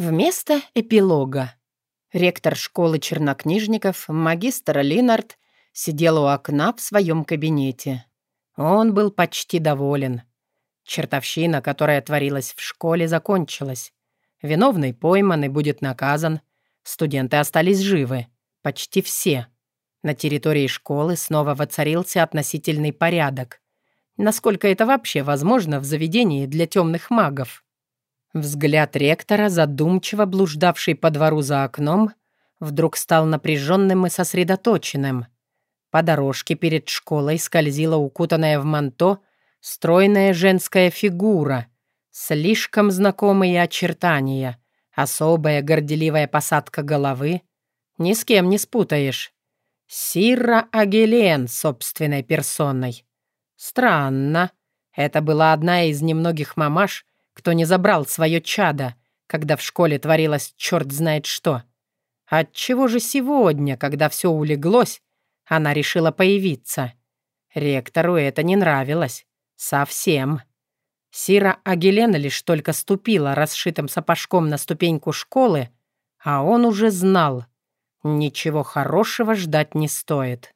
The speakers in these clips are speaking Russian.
Вместо эпилога. Ректор школы чернокнижников, магистр Линард, сидел у окна в своем кабинете. Он был почти доволен. Чертовщина, которая творилась в школе, закончилась. Виновный пойман и будет наказан. Студенты остались живы. Почти все. На территории школы снова воцарился относительный порядок. Насколько это вообще возможно в заведении для темных магов? Взгляд ректора, задумчиво блуждавший по двору за окном, вдруг стал напряженным и сосредоточенным. По дорожке перед школой скользила укутанная в манто стройная женская фигура, слишком знакомые очертания, особая горделивая посадка головы. Ни с кем не спутаешь. Сирра Агелен собственной персоной. Странно. Это была одна из немногих мамаш, кто не забрал свое чадо, когда в школе творилось черт знает что. Отчего же сегодня, когда все улеглось, она решила появиться? Ректору это не нравилось. Совсем. Сира Агелена лишь только ступила расшитым сапожком на ступеньку школы, а он уже знал. Ничего хорошего ждать не стоит.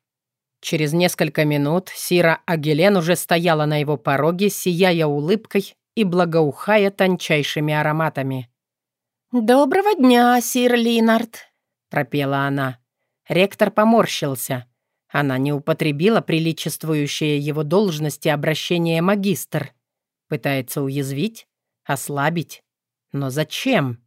Через несколько минут Сира Агелен уже стояла на его пороге, сияя улыбкой и благоухая тончайшими ароматами. «Доброго дня, сир Линард», — пропела она. Ректор поморщился. Она не употребила приличествующее его должности обращение магистр. Пытается уязвить, ослабить. Но зачем?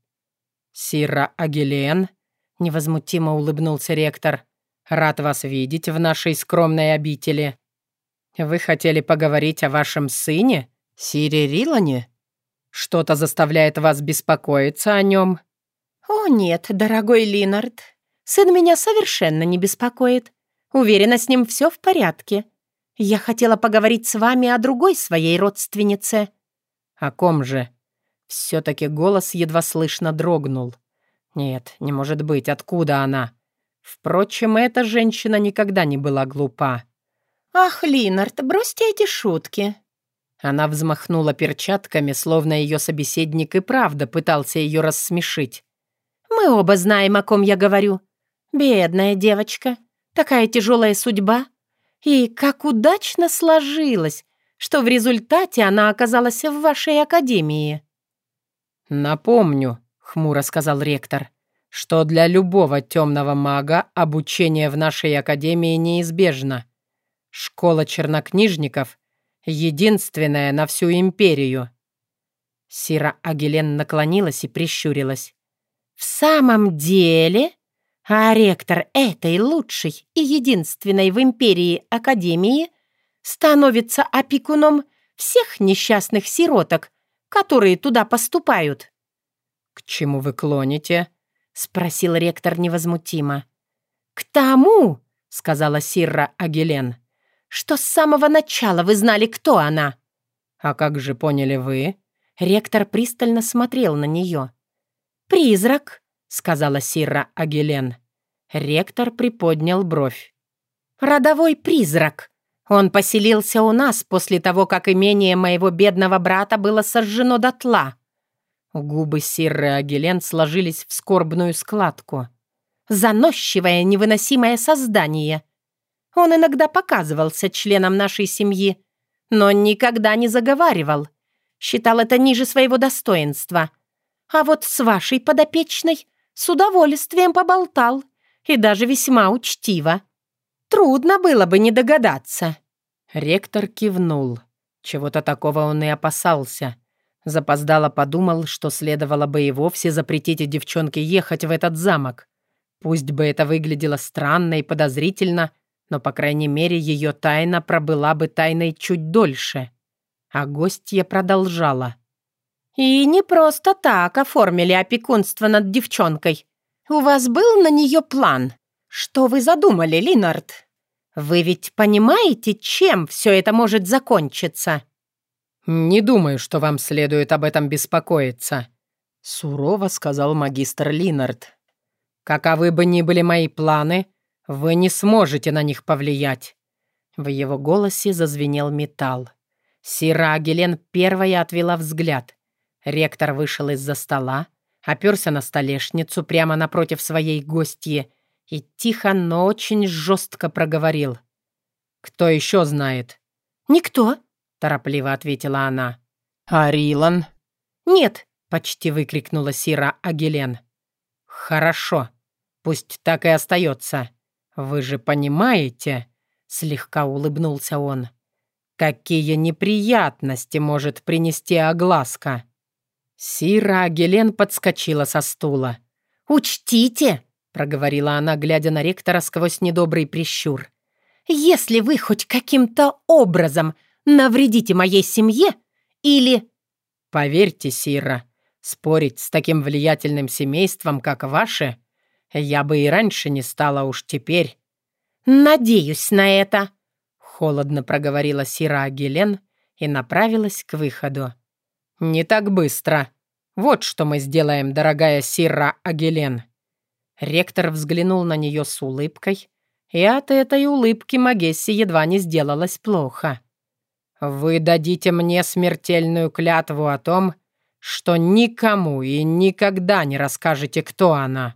«Сира Агилен», — невозмутимо улыбнулся ректор, — «рад вас видеть в нашей скромной обители. Вы хотели поговорить о вашем сыне?» Сири Рилани? Что-то заставляет вас беспокоиться о нем?» «О нет, дорогой Линард, сын меня совершенно не беспокоит. Уверена, с ним все в порядке. Я хотела поговорить с вами о другой своей родственнице». «О ком же?» Все-таки голос едва слышно дрогнул. «Нет, не может быть, откуда она?» Впрочем, эта женщина никогда не была глупа. «Ах, Линард, бросьте эти шутки. Она взмахнула перчатками, словно ее собеседник и правда пытался ее рассмешить. «Мы оба знаем, о ком я говорю. Бедная девочка. Такая тяжелая судьба. И как удачно сложилось, что в результате она оказалась в вашей академии». «Напомню», — хмуро сказал ректор, «что для любого темного мага обучение в нашей академии неизбежно. Школа чернокнижников — Единственная на всю империю». Сира Агилен наклонилась и прищурилась. «В самом деле? А ректор этой лучшей и единственной в империи Академии становится опекуном всех несчастных сироток, которые туда поступают?» «К чему вы клоните?» — спросил ректор невозмутимо. «К тому», — сказала Сирра Агилен, — что с самого начала вы знали, кто она». «А как же поняли вы?» Ректор пристально смотрел на нее. «Призрак», — сказала Сирра Агилен. Ректор приподнял бровь. «Родовой призрак. Он поселился у нас после того, как имение моего бедного брата было сожжено дотла». Губы Сирры Агилен сложились в скорбную складку. «Заносчивое, невыносимое создание. Он иногда показывался членом нашей семьи, но никогда не заговаривал. Считал это ниже своего достоинства. А вот с вашей подопечной с удовольствием поболтал и даже весьма учтиво. Трудно было бы не догадаться». Ректор кивнул. Чего-то такого он и опасался. Запоздало подумал, что следовало бы и вовсе запретить девчонке ехать в этот замок. Пусть бы это выглядело странно и подозрительно, но, по крайней мере, ее тайна пробыла бы тайной чуть дольше. А гостья продолжала. «И не просто так оформили опекунство над девчонкой. У вас был на нее план. Что вы задумали, Линард? Вы ведь понимаете, чем все это может закончиться?» «Не думаю, что вам следует об этом беспокоиться», — сурово сказал магистр Линард. «Каковы бы ни были мои планы, — «Вы не сможете на них повлиять». В его голосе зазвенел металл. Сира Агелен первая отвела взгляд. Ректор вышел из-за стола, оперся на столешницу прямо напротив своей гостьи и тихо, но очень жестко проговорил. «Кто еще знает?» «Никто», — торопливо ответила она. «А Рилан?» «Нет», — почти выкрикнула Сира Агилен. «Хорошо, пусть так и остается. Вы же понимаете...» — слегка улыбнулся он. «Какие неприятности может принести огласка?» Сира Агилен подскочила со стула. «Учтите!» — проговорила она, глядя на ректора сквозь недобрый прищур. «Если вы хоть каким-то образом навредите моей семье или...» «Поверьте, Сира, спорить с таким влиятельным семейством, как ваше, я бы и раньше не стала уж теперь». «Надеюсь на это», — холодно проговорила Сира Агилен и направилась к выходу. «Не так быстро. Вот что мы сделаем, дорогая Сира Агилен». Ректор взглянул на нее с улыбкой, и от этой улыбки Магессе едва не сделалось плохо. «Вы дадите мне смертельную клятву о том, что никому и никогда не расскажете, кто она».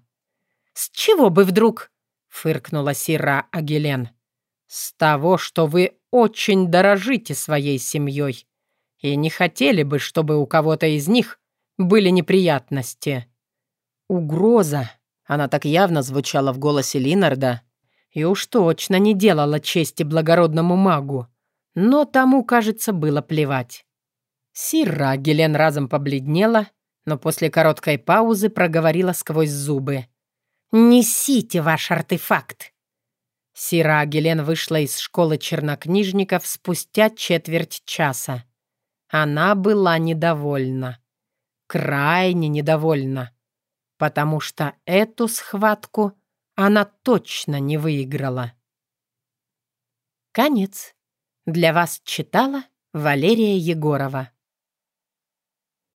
«С чего бы вдруг?» — фыркнула Сира Агилен. «С того, что вы очень дорожите своей семьей и не хотели бы, чтобы у кого-то из них были неприятности». Угроза, она так явно звучала в голосе Линарда, и уж точно не делала чести благородному магу. Но тому, кажется, было плевать. Сира Гелен разом побледнела, но после короткой паузы проговорила сквозь зубы. «Несите ваш артефакт!» Сира Гелен вышла из школы чернокнижников спустя четверть часа. Она была недовольна. Крайне недовольна. Потому что эту схватку она точно не выиграла. Конец. Для вас читала Валерия Егорова.